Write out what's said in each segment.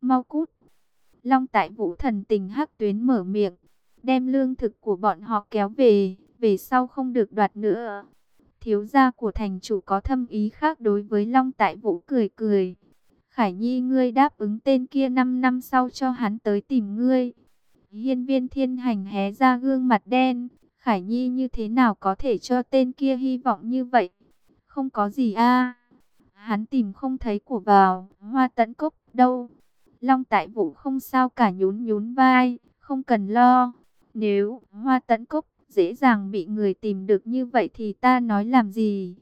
mau cút. Long tại vũ thần tình hắc tuyến mở miệng, đem lương thực của bọn họ kéo về, về sau không được đoạt nữa. Thiếu gia của thành chủ có thâm ý khác đối với Long tại vũ cười cười. Khải Nhi ngươi đáp ứng tên kia 5 năm sau cho hắn tới tìm ngươi. Hiên viên thiên hành hé ra gương mặt đen. Khải Nhi như thế nào có thể cho tên kia hy vọng như vậy? Không có gì a Hắn tìm không thấy của vào, hoa tận cốc đâu. Long tại vũ không sao cả nhún nhún vai, không cần lo. Nếu hoa tận cốc dễ dàng bị người tìm được như vậy thì ta nói làm gì?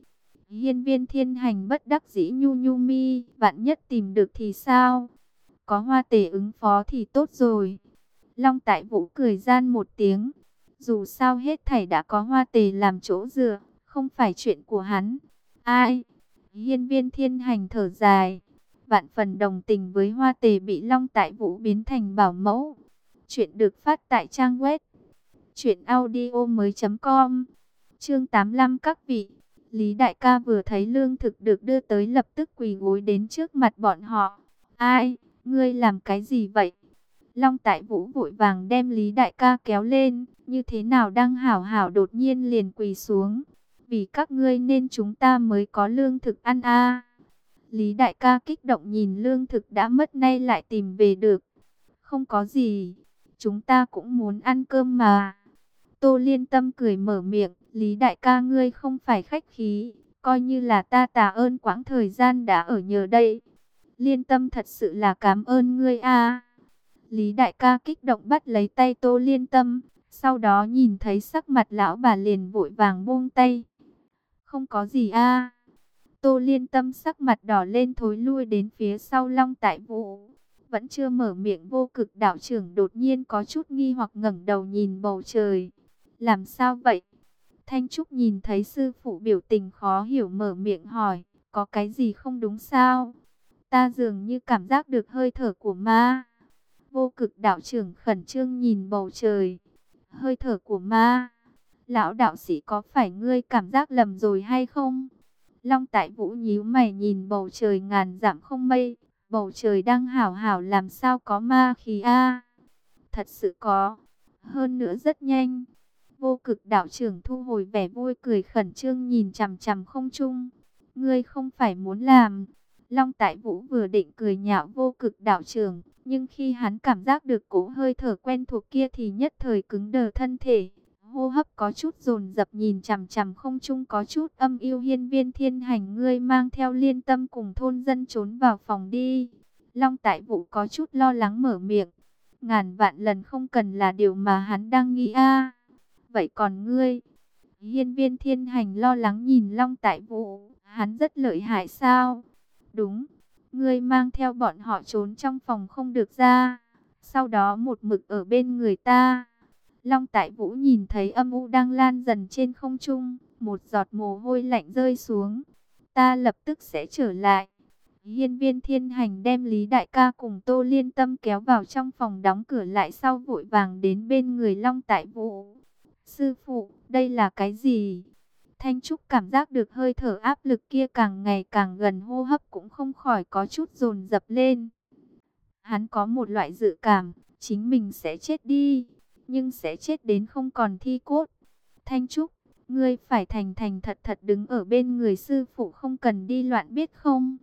Hiên viên thiên hành bất đắc dĩ nhu nhu mi, vạn nhất tìm được thì sao? Có hoa tể ứng phó thì tốt rồi. Long tại vũ cười gian một tiếng. Dù sao hết thảy đã có hoa tề làm chỗ dựa, không phải chuyện của hắn. Ai? Hiên viên thiên hành thở dài. Vạn phần đồng tình với hoa tề bị long tại vũ biến thành bảo mẫu. Chuyện được phát tại trang web. Chuyện audio mới.com Chương 85 các vị, Lý đại ca vừa thấy lương thực được đưa tới lập tức quỳ gối đến trước mặt bọn họ. Ai? Ngươi làm cái gì vậy? Long tại vũ vội vàng đem Lý đại ca kéo lên. Như thế nào đang hảo hảo đột nhiên liền quỳ xuống. Vì các ngươi nên chúng ta mới có lương thực ăn a Lý đại ca kích động nhìn lương thực đã mất nay lại tìm về được. Không có gì. Chúng ta cũng muốn ăn cơm mà. Tô liên tâm cười mở miệng. Lý đại ca ngươi không phải khách khí, coi như là ta tà ơn quãng thời gian đã ở nhờ đây. Liên tâm thật sự là cảm ơn ngươi a. Lý đại ca kích động bắt lấy tay Tô Liên tâm, sau đó nhìn thấy sắc mặt lão bà liền vội vàng buông tay. Không có gì a. Tô Liên tâm sắc mặt đỏ lên thối lui đến phía sau Long Tại Vũ. Vẫn chưa mở miệng vô cực đạo trưởng đột nhiên có chút nghi hoặc ngẩng đầu nhìn bầu trời. Làm sao vậy? Thanh Trúc nhìn thấy sư phụ biểu tình khó hiểu mở miệng hỏi, có cái gì không đúng sao? Ta dường như cảm giác được hơi thở của ma. Vô cực đạo trưởng khẩn trương nhìn bầu trời. Hơi thở của ma. Lão đạo sĩ có phải ngươi cảm giác lầm rồi hay không? Long tại vũ nhíu mày nhìn bầu trời ngàn dặm không mây. Bầu trời đang hảo hảo làm sao có ma khí a Thật sự có. Hơn nữa rất nhanh. Vô cực đạo trưởng thu hồi vẻ vui cười khẩn trương nhìn chằm chằm không trung. Ngươi không phải muốn làm. Long Tại Vũ vừa định cười nhạo vô cực đạo trưởng, nhưng khi hắn cảm giác được cỗ hơi thở quen thuộc kia thì nhất thời cứng đờ thân thể. Hô hấp có chút dồn dập nhìn chằm chằm không trung có chút âm yêu hiên viên thiên hành ngươi mang theo liên tâm cùng thôn dân trốn vào phòng đi. Long Tại Vũ có chút lo lắng mở miệng. Ngàn vạn lần không cần là điều mà hắn đang nghĩ a Vậy còn ngươi? Hiên viên thiên hành lo lắng nhìn Long Tại Vũ. Hắn rất lợi hại sao? Đúng. Ngươi mang theo bọn họ trốn trong phòng không được ra. Sau đó một mực ở bên người ta. Long Tại Vũ nhìn thấy âm u đang lan dần trên không trung. Một giọt mồ hôi lạnh rơi xuống. Ta lập tức sẽ trở lại. Hiên viên thiên hành đem Lý Đại ca cùng Tô Liên Tâm kéo vào trong phòng đóng cửa lại sau vội vàng đến bên người Long Tại Vũ. Sư phụ, đây là cái gì? Thanh Trúc cảm giác được hơi thở áp lực kia càng ngày càng gần hô hấp cũng không khỏi có chút dồn dập lên. Hắn có một loại dự cảm, chính mình sẽ chết đi, nhưng sẽ chết đến không còn thi cốt. Thanh Trúc, ngươi phải thành thành thật thật đứng ở bên người sư phụ không cần đi loạn biết không?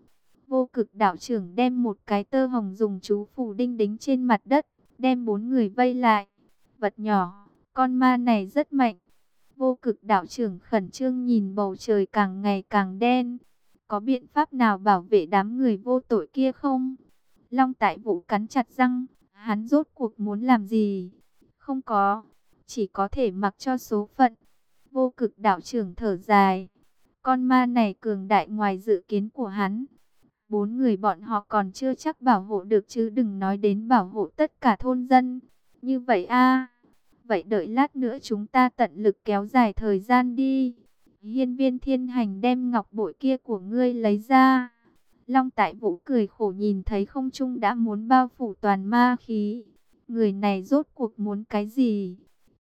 Vô cực đạo trưởng đem một cái tơ hồng dùng chú phù đinh đính trên mặt đất, đem bốn người vây lại. Vật nhỏ con ma này rất mạnh. Vô cực đạo trưởng khẩn trương nhìn bầu trời càng ngày càng đen. Có biện pháp nào bảo vệ đám người vô tội kia không? Long tại vũ cắn chặt răng. Hắn rốt cuộc muốn làm gì? Không có. Chỉ có thể mặc cho số phận. Vô cực đạo trưởng thở dài. Con ma này cường đại ngoài dự kiến của hắn. Bốn người bọn họ còn chưa chắc bảo hộ được chứ đừng nói đến bảo hộ tất cả thôn dân. Như vậy a Vậy đợi lát nữa chúng ta tận lực kéo dài thời gian đi. Hiên viên thiên hành đem ngọc bội kia của ngươi lấy ra. Long tại vũ cười khổ nhìn thấy không trung đã muốn bao phủ toàn ma khí. Người này rốt cuộc muốn cái gì?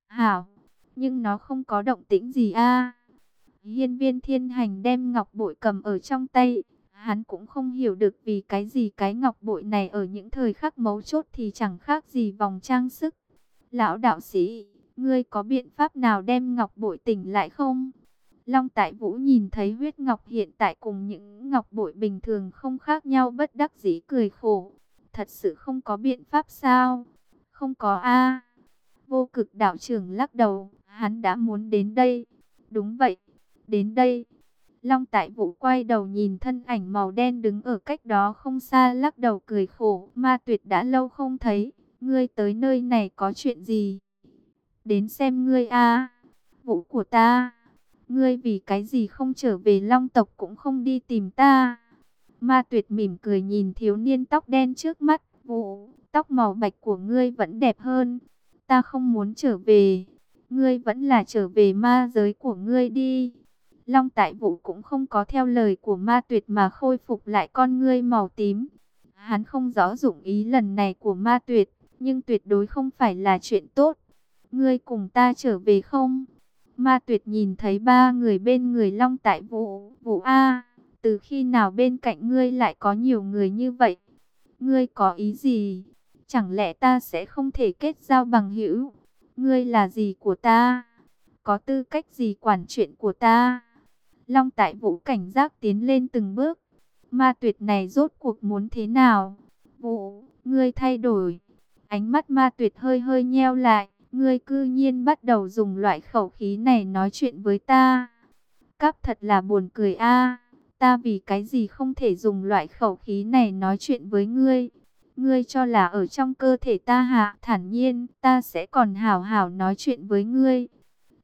Hảo, nhưng nó không có động tĩnh gì a. Hiên viên thiên hành đem ngọc bội cầm ở trong tay. Hắn cũng không hiểu được vì cái gì cái ngọc bội này ở những thời khắc mấu chốt thì chẳng khác gì vòng trang sức. Lão đạo sĩ, ngươi có biện pháp nào đem ngọc bội tỉnh lại không? Long Tại Vũ nhìn thấy huyết ngọc hiện tại cùng những ngọc bội bình thường không khác nhau bất đắc dĩ cười khổ. Thật sự không có biện pháp sao? Không có a. Vô cực đạo trưởng lắc đầu, hắn đã muốn đến đây. Đúng vậy, đến đây. Long Tại Vũ quay đầu nhìn thân ảnh màu đen đứng ở cách đó không xa lắc đầu cười khổ. Ma tuyệt đã lâu không thấy, ngươi tới nơi này có chuyện gì? Đến xem ngươi a Vũ của ta, ngươi vì cái gì không trở về Long tộc cũng không đi tìm ta? Ma tuyệt mỉm cười nhìn thiếu niên tóc đen trước mắt. Vũ, tóc màu bạch của ngươi vẫn đẹp hơn. Ta không muốn trở về. Ngươi vẫn là trở về ma giới của ngươi đi. Long tại vũ cũng không có theo lời của ma tuyệt mà khôi phục lại con ngươi màu tím. Hắn không rõ dụng ý lần này của ma tuyệt, nhưng tuyệt đối không phải là chuyện tốt. Ngươi cùng ta trở về không? Ma tuyệt nhìn thấy ba người bên người long tại vũ, vũ A, từ khi nào bên cạnh ngươi lại có nhiều người như vậy? Ngươi có ý gì? Chẳng lẽ ta sẽ không thể kết giao bằng hữu? Ngươi là gì của ta? Có tư cách gì quản chuyện của ta? Long tại vũ cảnh giác tiến lên từng bước. Ma tuyệt này rốt cuộc muốn thế nào? Vũ, ngươi thay đổi. Ánh mắt ma tuyệt hơi hơi nheo lại. Ngươi cư nhiên bắt đầu dùng loại khẩu khí này nói chuyện với ta. Cáp thật là buồn cười a. Ta vì cái gì không thể dùng loại khẩu khí này nói chuyện với ngươi? Ngươi cho là ở trong cơ thể ta hạ thản nhiên, ta sẽ còn hảo hảo nói chuyện với ngươi.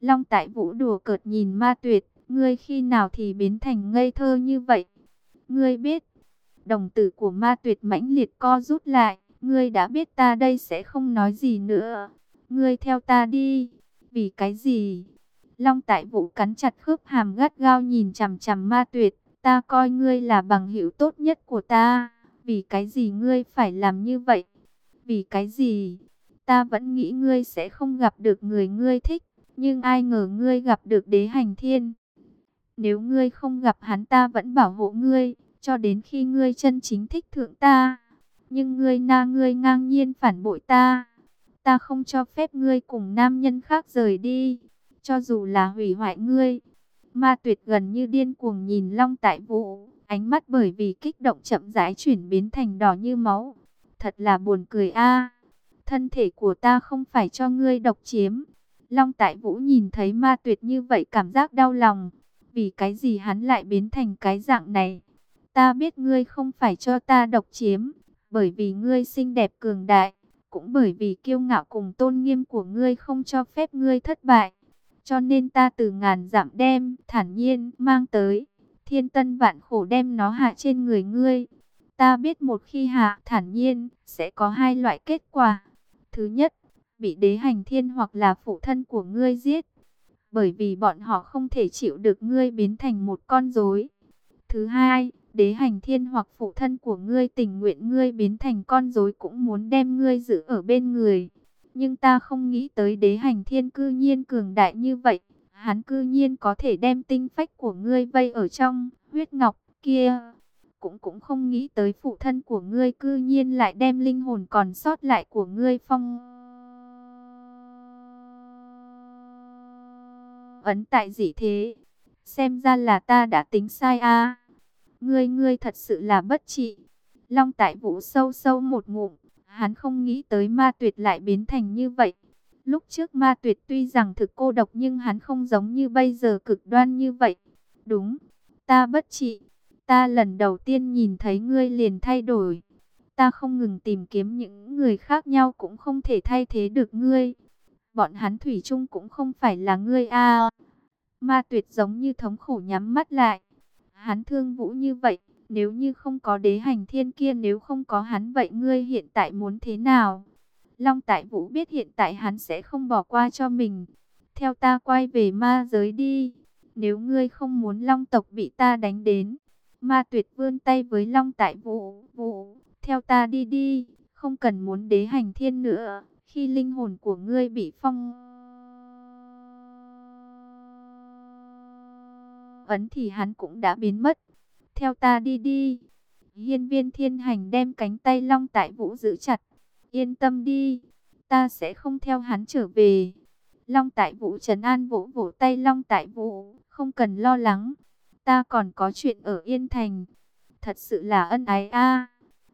Long tại vũ đùa cợt nhìn ma tuyệt, ngươi khi nào thì biến thành ngây thơ như vậy? Ngươi biết, đồng tử của ma tuyệt mãnh liệt co rút lại, ngươi đã biết ta đây sẽ không nói gì nữa. Ngươi theo ta đi, vì cái gì? Long tại vũ cắn chặt khớp hàm gắt gao nhìn chằm chằm ma tuyệt, ta coi ngươi là bằng hữu tốt nhất của ta. Vì cái gì ngươi phải làm như vậy? Vì cái gì? Ta vẫn nghĩ ngươi sẽ không gặp được người ngươi thích. Nhưng ai ngờ ngươi gặp được đế hành thiên. Nếu ngươi không gặp hắn, ta vẫn bảo hộ ngươi. Cho đến khi ngươi chân chính thích thượng ta. Nhưng ngươi na, ngươi ngang nhiên phản bội ta. Ta không cho phép ngươi cùng nam nhân khác rời đi. Cho dù là hủy hoại ngươi. Ma tuyệt gần như điên cuồng nhìn Long Tại Vũ. Ánh mắt bởi vì kích động chậm rãi chuyển biến thành đỏ như máu. Thật là buồn cười a. Thân thể của ta không phải cho ngươi độc chiếm. Long Tại Vũ nhìn thấy ma tuyệt như vậy cảm giác đau lòng. Vì cái gì hắn lại biến thành cái dạng này? Ta biết ngươi không phải cho ta độc chiếm. Bởi vì ngươi xinh đẹp cường đại. Cũng bởi vì kiêu ngạo cùng tôn nghiêm của ngươi không cho phép ngươi thất bại. Cho nên ta từ ngàn dặm đem thản nhiên mang tới thiên tân vạn khổ đem nó hạ trên người ngươi. Ta biết một khi hạ thản nhiên, sẽ có hai loại kết quả. Thứ nhất, bị đế hành thiên hoặc là phụ thân của ngươi giết. Bởi vì bọn họ không thể chịu được ngươi biến thành một con rối. Thứ hai, đế hành thiên hoặc phụ thân của ngươi tình nguyện ngươi biến thành con rối cũng muốn đem ngươi giữ ở bên người. Nhưng ta không nghĩ tới đế hành thiên cư nhiên cường đại như vậy hắn cư nhiên có thể đem tinh phách của ngươi vây ở trong huyết ngọc kia. Cũng cũng không nghĩ tới phụ thân của ngươi cư nhiên lại đem linh hồn còn sót lại của ngươi phong. Ấn tại gì thế? Xem ra là ta đã tính sai a. Ngươi ngươi thật sự là bất trị. Long tại vũ sâu sâu một ngụm. Hắn không nghĩ tới ma tuyệt lại biến thành như vậy. Lúc trước ma tuyệt tuy rằng thực cô độc nhưng hắn không giống như bây giờ cực đoan như vậy. Đúng, ta bất trị. Ta lần đầu tiên nhìn thấy ngươi liền thay đổi. Ta không ngừng tìm kiếm những người khác nhau cũng không thể thay thế được ngươi. Bọn hắn thủy chung cũng không phải là ngươi a. ma tuyệt giống như thống khổ nhắm mắt lại. Hắn thương vũ như vậy, nếu như không có đế hành thiên kia nếu không có hắn vậy ngươi hiện tại muốn thế nào? Long Tại Vũ biết hiện tại hắn sẽ không bỏ qua cho mình. Theo ta quay về ma giới đi. Nếu ngươi không muốn Long tộc bị ta đánh đến. Ma tuyệt vươn tay với Long Tại Vũ. Vũ, theo ta đi đi. Không cần muốn đế hành thiên nữa. Khi linh hồn của ngươi bị phong... Ấn thì hắn cũng đã biến mất. theo ta đi đi. Hiên viên thiên hành đem cánh tay Long Tại Vũ giữ chặt. Yên tâm đi, ta sẽ không theo hắn trở về. Long Tại Vũ trấn an vỗ vỗ tay Long Tại Vũ, không cần lo lắng. Ta còn có chuyện ở Yên Thành. Thật sự là ân ái a.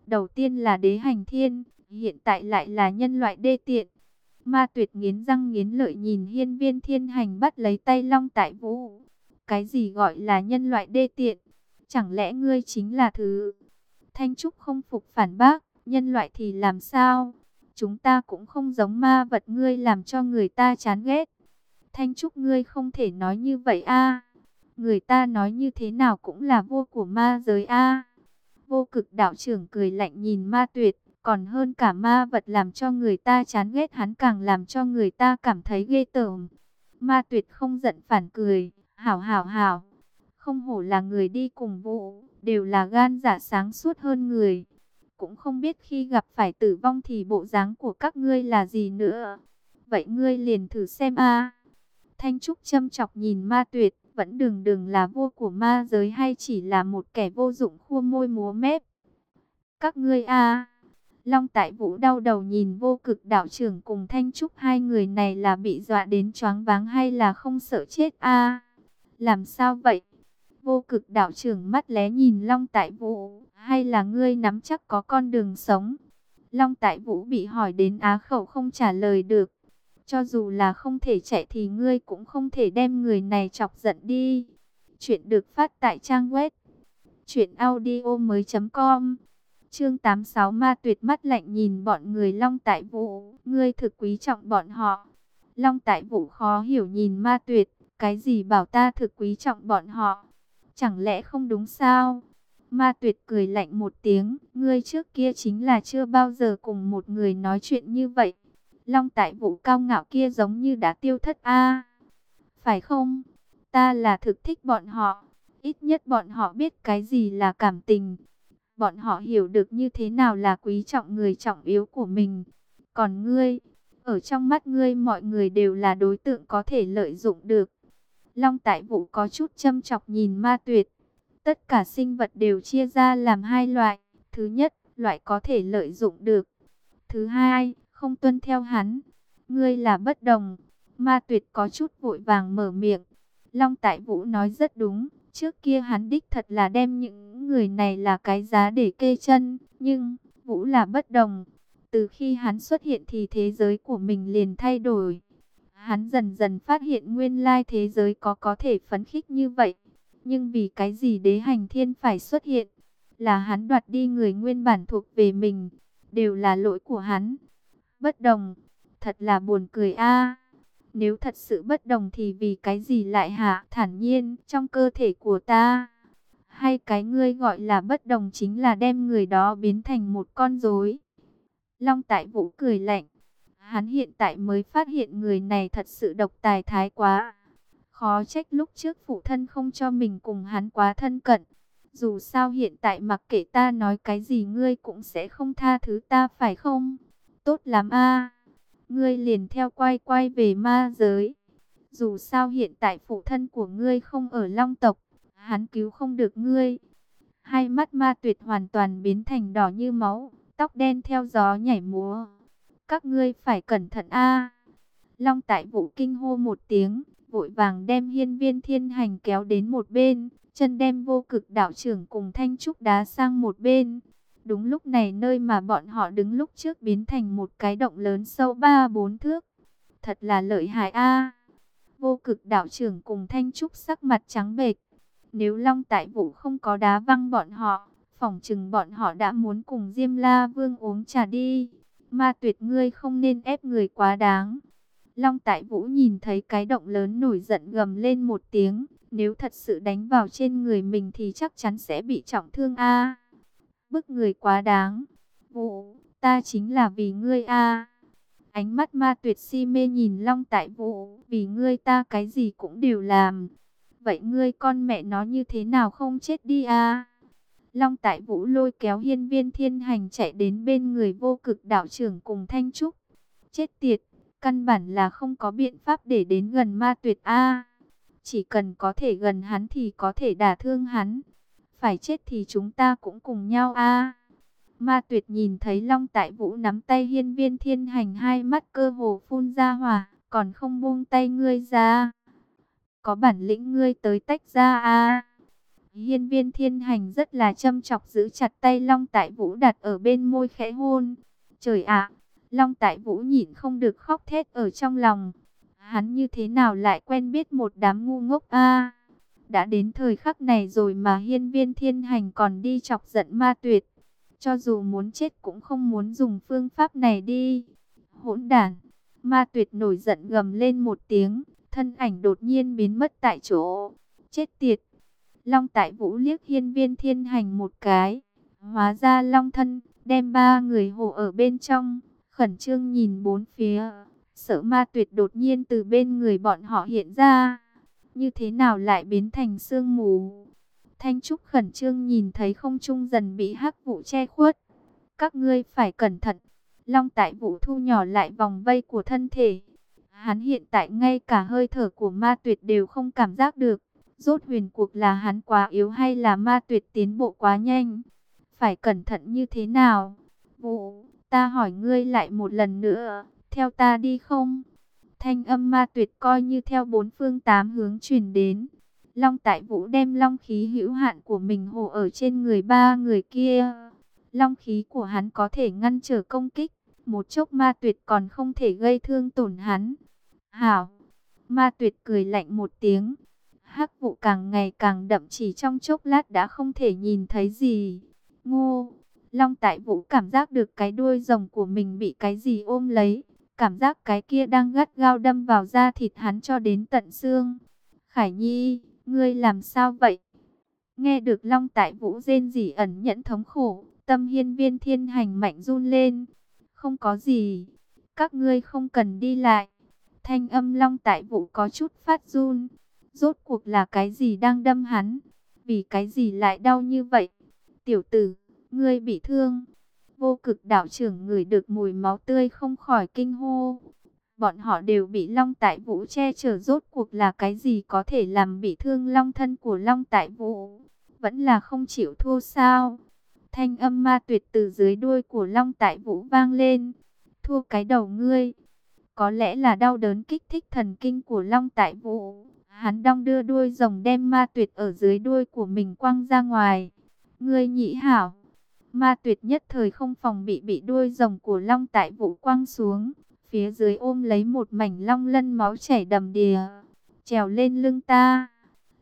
Đầu tiên là đế hành thiên, hiện tại lại là nhân loại đê tiện. Ma tuyệt nghiến răng nghiến lợi nhìn hiên viên thiên hành bắt lấy tay Long Tại Vũ. Cái gì gọi là nhân loại đê tiện? Chẳng lẽ ngươi chính là thứ... Thanh Trúc không phục phản bác, nhân loại thì làm sao? Chúng ta cũng không giống ma vật ngươi làm cho người ta chán ghét. Thanh Trúc ngươi không thể nói như vậy a. Người ta nói như thế nào cũng là vô của ma giới a. Vô cực đạo trưởng cười lạnh nhìn ma tuyệt, còn hơn cả ma vật làm cho người ta chán ghét hắn càng làm cho người ta cảm thấy ghê tởm. Ma tuyệt không giận phản cười, hảo hảo hảo, không hổ là người đi cùng vụ, đều là gan giả sáng suốt hơn người. Cũng không biết khi gặp phải tử vong thì bộ dáng của các ngươi là gì nữa. Vậy ngươi liền thử xem a. Thanh Trúc châm chọc nhìn ma tuyệt, vẫn đừng đừng là vua của ma giới hay chỉ là một kẻ vô dụng khua môi múa mép. Các ngươi a. Long Tại Vũ đau đầu nhìn vô cực đạo trưởng cùng Thanh Trúc hai người này là bị dọa đến choáng váng hay là không sợ chết a? Làm sao vậy? Vô cực đạo trưởng mắt lé nhìn Long Tại Vũ, hay là ngươi nắm chắc có con đường sống? Long Tại Vũ bị hỏi đến á khẩu không trả lời được. Cho dù là không thể chạy thì ngươi cũng không thể đem người này chọc giận đi. Chuyện được phát tại trang web truyệnaudiomoi.com. Chương 86 Ma Tuyệt mắt lạnh nhìn bọn người Long Tại Vũ, ngươi thực quý trọng bọn họ. Long Tại Vũ khó hiểu nhìn Ma Tuyệt, cái gì bảo ta thực quý trọng bọn họ? Chẳng lẽ không đúng sao? Ma tuyệt cười lạnh một tiếng, ngươi trước kia chính là chưa bao giờ cùng một người nói chuyện như vậy. Long tại vụ cao ngạo kia giống như đã tiêu thất a Phải không? Ta là thực thích bọn họ. Ít nhất bọn họ biết cái gì là cảm tình. Bọn họ hiểu được như thế nào là quý trọng người trọng yếu của mình. Còn ngươi, ở trong mắt ngươi mọi người đều là đối tượng có thể lợi dụng được. Long Tại vụ có chút châm chọc nhìn ma tuyệt. Tất cả sinh vật đều chia ra làm hai loại. Thứ nhất, loại có thể lợi dụng được. Thứ hai, không tuân theo hắn. Ngươi là bất đồng. Ma tuyệt có chút vội vàng mở miệng. Long Tại Vũ nói rất đúng. Trước kia hắn đích thật là đem những người này là cái giá để kê chân. Nhưng, Vũ là bất đồng. Từ khi hắn xuất hiện thì thế giới của mình liền thay đổi. Hắn dần dần phát hiện nguyên lai thế giới có có thể phấn khích như vậy. Nhưng vì cái gì đế hành thiên phải xuất hiện? Là hắn đoạt đi người nguyên bản thuộc về mình. Đều là lỗi của hắn. Bất đồng. Thật là buồn cười a. Nếu thật sự bất đồng thì vì cái gì lại hạ thản nhiên trong cơ thể của ta? Hay cái ngươi gọi là bất đồng chính là đem người đó biến thành một con rối? Long tại vũ cười lạnh. Hắn hiện tại mới phát hiện người này thật sự độc tài thái quá. Khó trách lúc trước phụ thân không cho mình cùng hắn quá thân cận. Dù sao hiện tại mặc kệ ta nói cái gì ngươi cũng sẽ không tha thứ ta phải không? Tốt lắm a Ngươi liền theo quay quay về ma giới. Dù sao hiện tại phụ thân của ngươi không ở long tộc. Hắn cứu không được ngươi. Hai mắt ma tuyệt hoàn toàn biến thành đỏ như máu. Tóc đen theo gió nhảy múa. Các ngươi phải cẩn thận a. Long tại vũ kinh hô một tiếng, vội vàng đem hiên viên thiên hành kéo đến một bên, chân đem vô cực đạo trưởng cùng thanh trúc đá sang một bên. Đúng lúc này nơi mà bọn họ đứng lúc trước biến thành một cái động lớn sâu ba bốn thước. Thật là lợi hại a. Vô cực đạo trưởng cùng thanh trúc sắc mặt trắng bệch. Nếu Long Tại Vũ không có đá văng bọn họ, phỏng chừng bọn họ đã muốn cùng Diêm La Vương uống trà đi. Ma tuyệt ngươi không nên ép người quá đáng. Long Tại Vũ nhìn thấy cái động lớn nổi giận gầm lên một tiếng. Nếu thật sự đánh vào trên người mình thì chắc chắn sẽ bị trọng thương a. Bức người quá đáng. Vũ, ta chính là vì ngươi a. Ánh mắt ma tuyệt si mê nhìn Long Tại Vũ. Vì ngươi ta cái gì cũng đều làm. Vậy ngươi con mẹ nó như thế nào không chết đi a? Long Tại Vũ lôi kéo hiên viên thiên hành chạy đến bên người vô cực đạo trưởng cùng Thanh Trúc. Chết tiệt, căn bản là không có biện pháp để đến gần ma tuyệt A. chỉ cần có thể gần hắn thì có thể đả thương hắn. Phải chết thì chúng ta cũng cùng nhau a Ma tuyệt nhìn thấy Long Tại Vũ nắm tay hiên viên thiên hành hai mắt cơ hồ phun ra hỏa, còn không buông tay ngươi ra. Có bản lĩnh ngươi tới tách ra a Hiên viên thiên hành rất là châm chọc giữ chặt tay Long Tại Vũ đặt ở bên môi khẽ hôn. Trời ạ, Long Tại Vũ nhìn không được khóc thét ở trong lòng. Hắn như thế nào lại quen biết một đám ngu ngốc a Đã đến thời khắc này rồi mà hiên viên thiên hành còn đi chọc giận ma tuyệt. Cho dù muốn chết cũng không muốn dùng phương pháp này đi. Hỗn đản, ma tuyệt nổi giận gầm lên một tiếng, thân ảnh đột nhiên biến mất tại chỗ. Chết tiệt! Long tại vũ liếc hiên viên thiên hành một cái. Hóa ra long thân, đem ba người hộ ở bên trong, khẩn trương nhìn bốn phía. Sợ ma tuyệt đột nhiên từ bên người bọn họ hiện ra. Như thế nào lại biến thành sương mù? Thanh Trúc khẩn trương nhìn thấy không trung dần bị hắc vụ che khuất. Các ngươi phải cẩn thận. Long tại vũ thu nhỏ lại vòng vây của thân thể. Hắn hiện tại ngay cả hơi thở của ma tuyệt đều không cảm giác được. Rốt huyền cuộc là hắn quá yếu hay là ma tuyệt tiến bộ quá nhanh? Phải cẩn thận như thế nào? Vũ, ta hỏi ngươi lại một lần nữa, theo ta đi không? Thanh âm ma tuyệt coi như theo bốn phương tám hướng truyền đến. Long Tại Vũ đem long khí hữu hạn của mình hộ ở trên người ba người kia. Long khí của hắn có thể ngăn trở công kích, một chốc ma tuyệt còn không thể gây thương tổn hắn. Hảo! Ma tuyệt cười lạnh một tiếng. hắc vụ càng ngày càng đậm chỉ trong chốc lát đã không thể nhìn thấy gì. Ngô! Long Tại Vũ cảm giác được cái đuôi rồng của mình bị cái gì ôm lấy. Cảm giác cái kia đang gắt gao đâm vào da thịt hắn cho đến tận xương. Khải Nhi! Ngươi làm sao vậy? Nghe được Long Tại Vũ rên rỉ ẩn nhẫn thống khổ, tâm hiên viên thiên hành mạnh run lên. Không có gì, các ngươi không cần đi lại. Thanh âm Long Tại Vũ có chút phát run. Rốt cuộc là cái gì đang đâm hắn? Vì cái gì lại đau như vậy? Tiểu tử, ngươi bị thương. Vô cực đạo trưởng người được mùi máu tươi không khỏi kinh hô. Bọn họ đều bị Long Tại Vũ che chở, rốt cuộc là cái gì có thể làm bị thương Long thân của Long Tại Vũ. Vẫn là không chịu thua sao. Thanh âm ma tuyệt từ dưới đuôi của Long Tại Vũ vang lên. Thua cái đầu ngươi. Có lẽ là đau đớn kích thích thần kinh của Long Tại Vũ. Hắn đong đưa đuôi rồng đem ma tuyệt ở dưới đuôi của mình quăng ra ngoài. Ngươi nhị hảo. Ma tuyệt nhất thời không phòng bị bị đuôi rồng của Long Tại Vũ quăng xuống. Phía dưới ôm lấy một mảnh long lân máu chảy đầm đìa. Trèo lên lưng ta.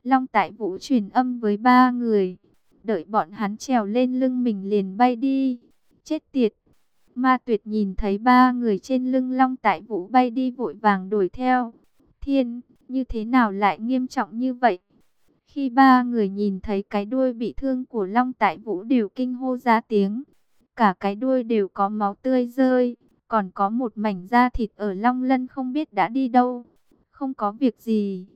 Long tại vũ truyền âm với ba người. Đợi bọn hắn trèo lên lưng mình liền bay đi. Chết tiệt. Ma tuyệt nhìn thấy ba người trên lưng long tại vũ bay đi vội vàng đuổi theo. Thiên, như thế nào lại nghiêm trọng như vậy? Khi ba người nhìn thấy cái đuôi bị thương của long tại vũ đều kinh hô ra tiếng. Cả cái đuôi đều có máu tươi rơi. Còn có một mảnh da thịt ở Long Lân không biết đã đi đâu. Không có việc gì.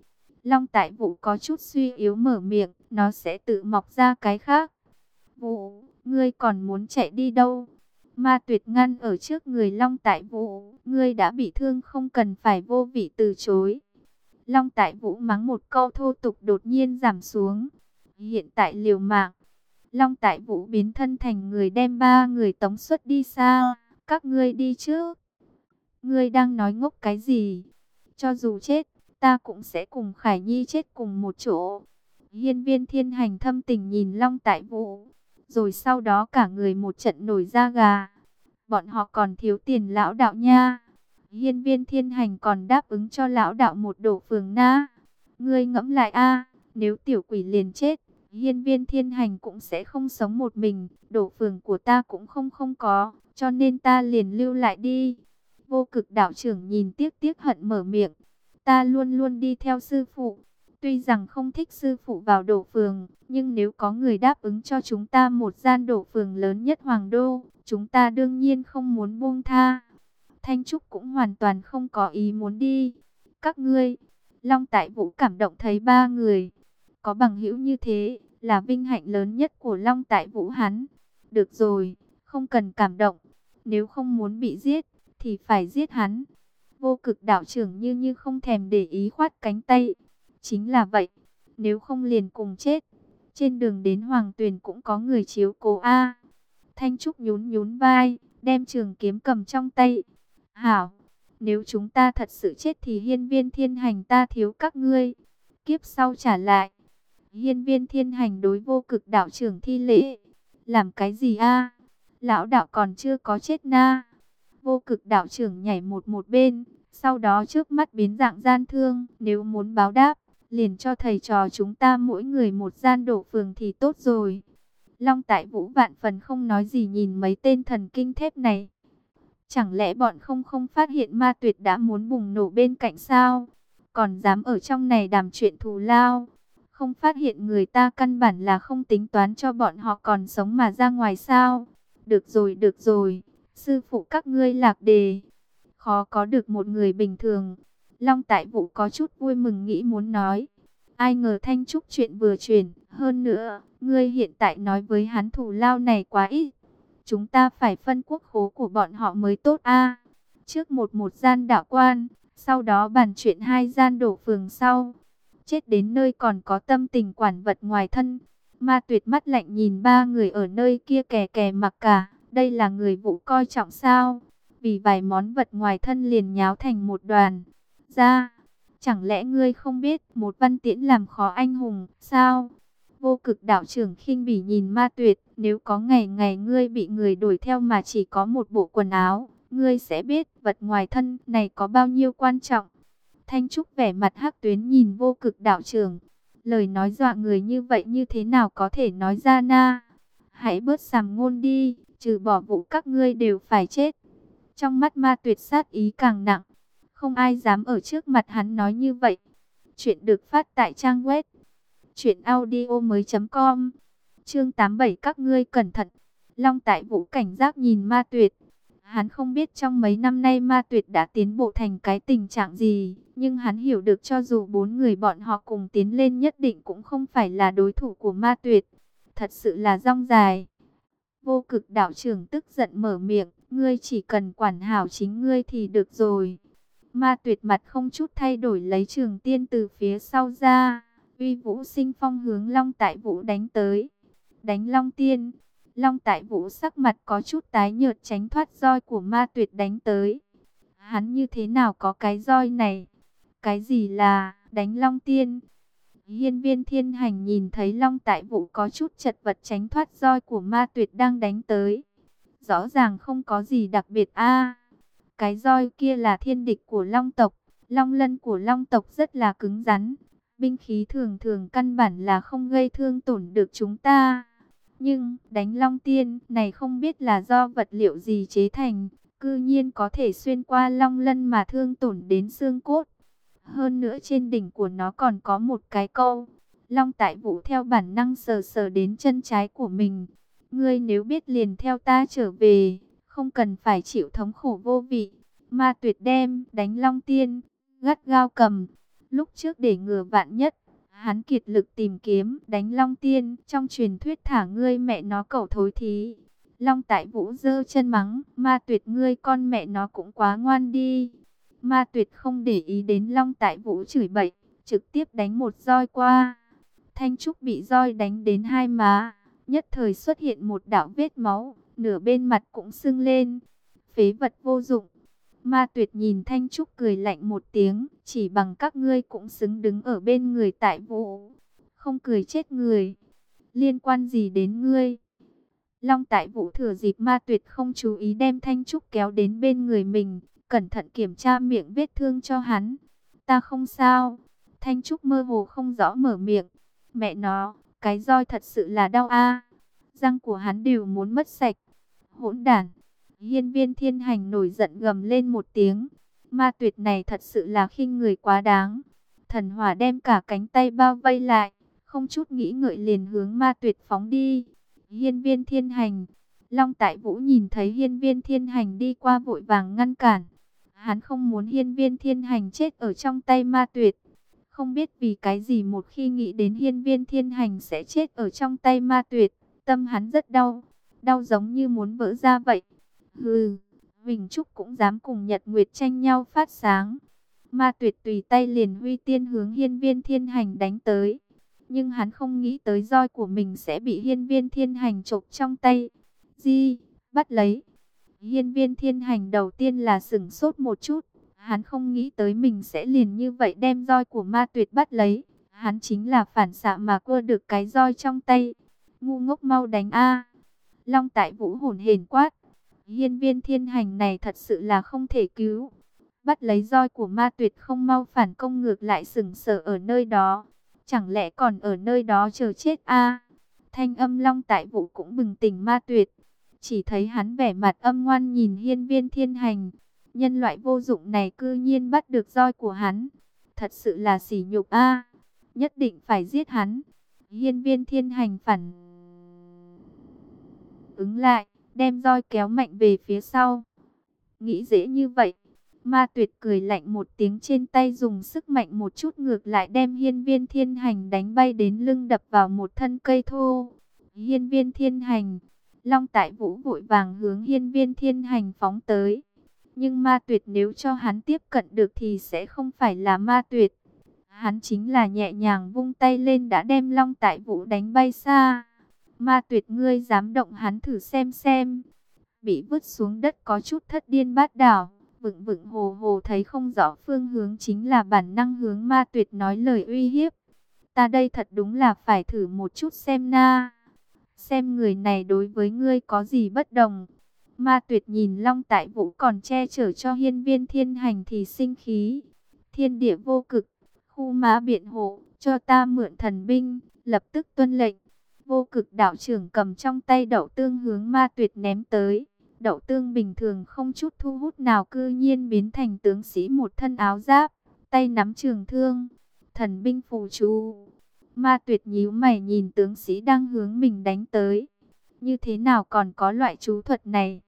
Long tại vũ có chút suy yếu mở miệng, nó sẽ tự mọc ra cái khác. Vũ, ngươi còn muốn chạy đi đâu? Ma tuyệt ngăn ở trước người Long tại vũ, ngươi đã bị thương không cần phải vô vị từ chối. Long tại vũ mắng một câu thô tục đột nhiên giảm xuống. Hiện tại liều mạng, Long tại vũ biến thân thành người đem ba người tống xuất đi xa các ngươi đi trước. Ngươi đang nói ngốc cái gì? Cho dù chết, ta cũng sẽ cùng Khải Nhi chết cùng một chỗ. Hiên viên thiên hành thâm tình nhìn Long Tại Vũ, rồi sau đó cả người một trận nổi da gà. Bọn họ còn thiếu tiền lão đạo nha. Hiên viên thiên hành còn đáp ứng cho lão đạo một đổ phường na. Ngươi ngẫm lại a nếu tiểu quỷ liền chết, hiên viên thiên hành cũng sẽ không sống một mình, đổ phường của ta cũng không không có cho nên ta liền lưu lại đi. Vô cực đạo trưởng nhìn tiếc tiếc hận mở miệng, ta luôn luôn đi theo sư phụ. Tuy rằng không thích sư phụ vào đổ phường, nhưng nếu có người đáp ứng cho chúng ta một gian đổ phường lớn nhất Hoàng Đô, chúng ta đương nhiên không muốn buông tha. Thanh Trúc cũng hoàn toàn không có ý muốn đi. Các ngươi, Long Tại Vũ cảm động thấy ba người, có bằng hữu như thế, là vinh hạnh lớn nhất của Long Tại Vũ hắn. Được rồi, không cần cảm động. Nếu không muốn bị giết, thì phải giết hắn. Vô cực đạo trưởng như như không thèm để ý khoát cánh tay. Chính là vậy, nếu không liền cùng chết. Trên đường đến Hoàng Tuyền cũng có người chiếu cố A. Thanh Trúc nhún nhún vai, đem trường kiếm cầm trong tay. Hảo, nếu chúng ta thật sự chết thì hiên viên thiên hành ta thiếu các ngươi. Kiếp sau trả lại. Hiên viên thiên hành đối vô cực đạo trưởng thi lễ. Làm cái gì a? Lão đạo còn chưa có chết na. Vô cực đạo trưởng nhảy một một bên. Sau đó trước mắt biến dạng gian thương. Nếu muốn báo đáp, liền cho thầy trò chúng ta mỗi người một gian đổ phường thì tốt rồi. Long tại vũ vạn phần không nói gì nhìn mấy tên thần kinh thép này. Chẳng lẽ bọn không không phát hiện ma tuyệt đã muốn bùng nổ bên cạnh sao? Còn dám ở trong này đàm chuyện thù lao? Không phát hiện người ta căn bản là không tính toán cho bọn họ còn sống mà ra ngoài sao? Được rồi, được rồi. Sư phụ các ngươi lạc đề. Khó có được một người bình thường. Long tại vũ có chút vui mừng nghĩ muốn nói. Ai ngờ Thanh Trúc chuyện vừa chuyển. Hơn nữa, ngươi hiện tại nói với hắn thù lao này quá ít. Chúng ta phải phân quốc khố của bọn họ mới tốt a. Trước một một gian đạo quan, sau đó bàn chuyện hai gian đổ phường sau. Chết đến nơi còn có tâm tình quản vật ngoài thân. Ma tuyệt mắt lạnh nhìn ba người ở nơi kia kè kè mặc cả. Đây là người vụ coi trọng sao? Vì vài món vật ngoài thân liền nháo thành một đoàn. Ra, chẳng lẽ ngươi không biết một văn tiễn làm khó anh hùng, sao? Vô cực đạo trưởng khinh bỉ nhìn ma tuyệt, nếu có ngày ngày ngươi bị người đuổi theo mà chỉ có một bộ quần áo, ngươi sẽ biết vật ngoài thân này có bao nhiêu quan trọng. Thanh Trúc vẻ mặt hắc tuyến nhìn vô cực đạo trưởng, lời nói dọa người như vậy như thế nào có thể nói ra na. Hãy bớt sàm ngôn đi, trừ bỏ vụ các ngươi đều phải chết. Trong mắt ma tuyệt sát ý càng nặng, không ai dám ở trước mặt hắn nói như vậy. Chuyện được phát tại trang web Chuyện audio mới com. Chương 87 các ngươi cẩn thận. Long tại vũ cảnh giác nhìn ma tuyệt. Hắn không biết trong mấy năm nay ma tuyệt đã tiến bộ thành cái tình trạng gì, Nhưng hắn hiểu được cho dù bốn người bọn họ cùng tiến lên nhất định cũng không phải là đối thủ của ma tuyệt. Thật sự là rong dài. Vô cực đạo trưởng tức giận mở miệng, Ngươi chỉ cần quản hảo chính ngươi thì được rồi. Ma tuyệt mặt không chút thay đổi lấy trường tiên từ phía sau ra. Uy vũ sinh phong hướng Long Tại Vũ đánh tới. Đánh Long Tiên. Long Tại Vũ sắc mặt có chút tái nhợt tránh thoát roi của ma tuyệt đánh tới. Hắn như thế nào có cái roi này? Cái gì là đánh Long Tiên? Hiên viên thiên hành nhìn thấy Long Tại Vũ có chút chật vật tránh thoát roi của ma tuyệt đang đánh tới. Rõ ràng không có gì đặc biệt a Cái roi kia là thiên địch của Long tộc. Long lân của Long tộc rất là cứng rắn binh khí thường thường căn bản là không gây thương tổn được chúng ta. Nhưng, đánh long tiên này không biết là do vật liệu gì chế thành, cư nhiên có thể xuyên qua long lân mà thương tổn đến xương cốt. Hơn nữa trên đỉnh của nó còn có một cái câu. Long tại vũ theo bản năng sờ sờ đến chân trái của mình. Ngươi nếu biết liền theo ta trở về, không cần phải chịu thống khổ vô vị. Ma tuyệt đem, đánh long tiên, gắt gao cầm. Lúc trước để ngừa vạn nhất, hắn kiệt lực tìm kiếm đánh Long Tiên, trong truyền thuyết thả ngươi mẹ nó cẩu thối thí. Long Tại Vũ dơ chân mắng, ma tuyệt ngươi con mẹ nó cũng quá ngoan đi. Ma tuyệt không để ý đến Long Tại Vũ chửi bậy, trực tiếp đánh một roi qua. Thanh Trúc bị roi đánh đến hai má, nhất thời xuất hiện một đạo vết máu, nửa bên mặt cũng sưng lên. Phế vật vô dụng, Ma tuyệt nhìn Thanh Trúc cười lạnh một tiếng, chỉ bằng các ngươi cũng xứng đứng ở bên người tại vũ. Không cười chết người. Liên quan gì đến ngươi? Long tại vũ thừa dịp ma tuyệt không chú ý đem Thanh Trúc kéo đến bên người mình, cẩn thận kiểm tra miệng vết thương cho hắn. Ta không sao. Thanh Trúc mơ hồ không rõ mở miệng. Mẹ nó, cái roi thật sự là đau a. Răng của hắn đều muốn mất sạch. Hỗn đản. Hiên viên thiên hành nổi giận gầm lên một tiếng. Ma tuyệt này thật sự là khinh người quá đáng. Thần hỏa đem cả cánh tay bao vây lại. Không chút nghĩ ngợi liền hướng ma tuyệt phóng đi. Hiên viên thiên hành. Long tại vũ nhìn thấy hiên viên thiên hành đi qua vội vàng ngăn cản. Hắn không muốn hiên viên thiên hành chết ở trong tay ma tuyệt. Không biết vì cái gì một khi nghĩ đến hiên viên thiên hành sẽ chết ở trong tay ma tuyệt. Tâm hắn rất đau. Đau giống như muốn vỡ ra vậy. Hừ, Vĩnh Trúc cũng dám cùng Nhật Nguyệt tranh nhau phát sáng. Ma tuyệt tùy tay liền huy tiên hướng hiên viên thiên hành đánh tới. Nhưng hắn không nghĩ tới roi của mình sẽ bị hiên viên thiên hành chộp trong tay. Di, bắt lấy. Hiên viên thiên hành đầu tiên là sửng sốt một chút. Hắn không nghĩ tới mình sẽ liền như vậy đem roi của ma tuyệt bắt lấy. Hắn chính là phản xạ mà cua được cái roi trong tay. Ngu ngốc mau đánh A. Long tại vũ hồn hển quát. Hiên viên thiên hành này thật sự là không thể cứu. Bắt lấy roi của ma tuyệt không mau phản công ngược lại sừng sờ ở nơi đó. Chẳng lẽ còn ở nơi đó chờ chết a Thanh âm long tại vụ cũng bừng tỉnh ma tuyệt. Chỉ thấy hắn vẻ mặt âm ngoan nhìn hiên viên thiên hành. Nhân loại vô dụng này cư nhiên bắt được roi của hắn. Thật sự là sỉ nhục a Nhất định phải giết hắn. Hiên viên thiên hành phản ứng lại, đem roi kéo mạnh về phía sau. Nghĩ dễ như vậy. Ma tuyệt cười lạnh một tiếng trên tay dùng sức mạnh một chút ngược lại đem hiên viên thiên hành đánh bay đến lưng đập vào một thân cây thô. Hiên viên thiên hành, long tại vũ vội vàng hướng hiên viên thiên hành phóng tới. Nhưng ma tuyệt nếu cho hắn tiếp cận được thì sẽ không phải là ma tuyệt. Hắn chính là nhẹ nhàng vung tay lên đã đem long tại vũ đánh bay xa. Ma tuyệt ngươi dám động hắn thử xem xem. Bị vứt xuống đất có chút thất điên bát đảo. Vựng vựng hồ hồ thấy không rõ phương hướng chính là bản năng hướng ma tuyệt nói lời uy hiếp. Ta đây thật đúng là phải thử một chút xem na. Xem người này đối với ngươi có gì bất đồng. Ma tuyệt nhìn Long Tại Vũ còn che chở cho hiên viên thiên hành thì sinh khí. Thiên địa vô cực, khu má biện hộ, cho ta mượn thần binh, lập tức tuân lệnh. Vô cực đạo trưởng cầm trong tay đậu tương hướng ma tuyệt ném tới. Đậu tương bình thường không chút thu hút nào cư nhiên biến thành tướng sĩ một thân áo giáp, tay nắm trường thương, thần binh phù chú. Ma tuyệt nhíu mày nhìn tướng sĩ đang hướng mình đánh tới. Như thế nào còn có loại chú thuật này?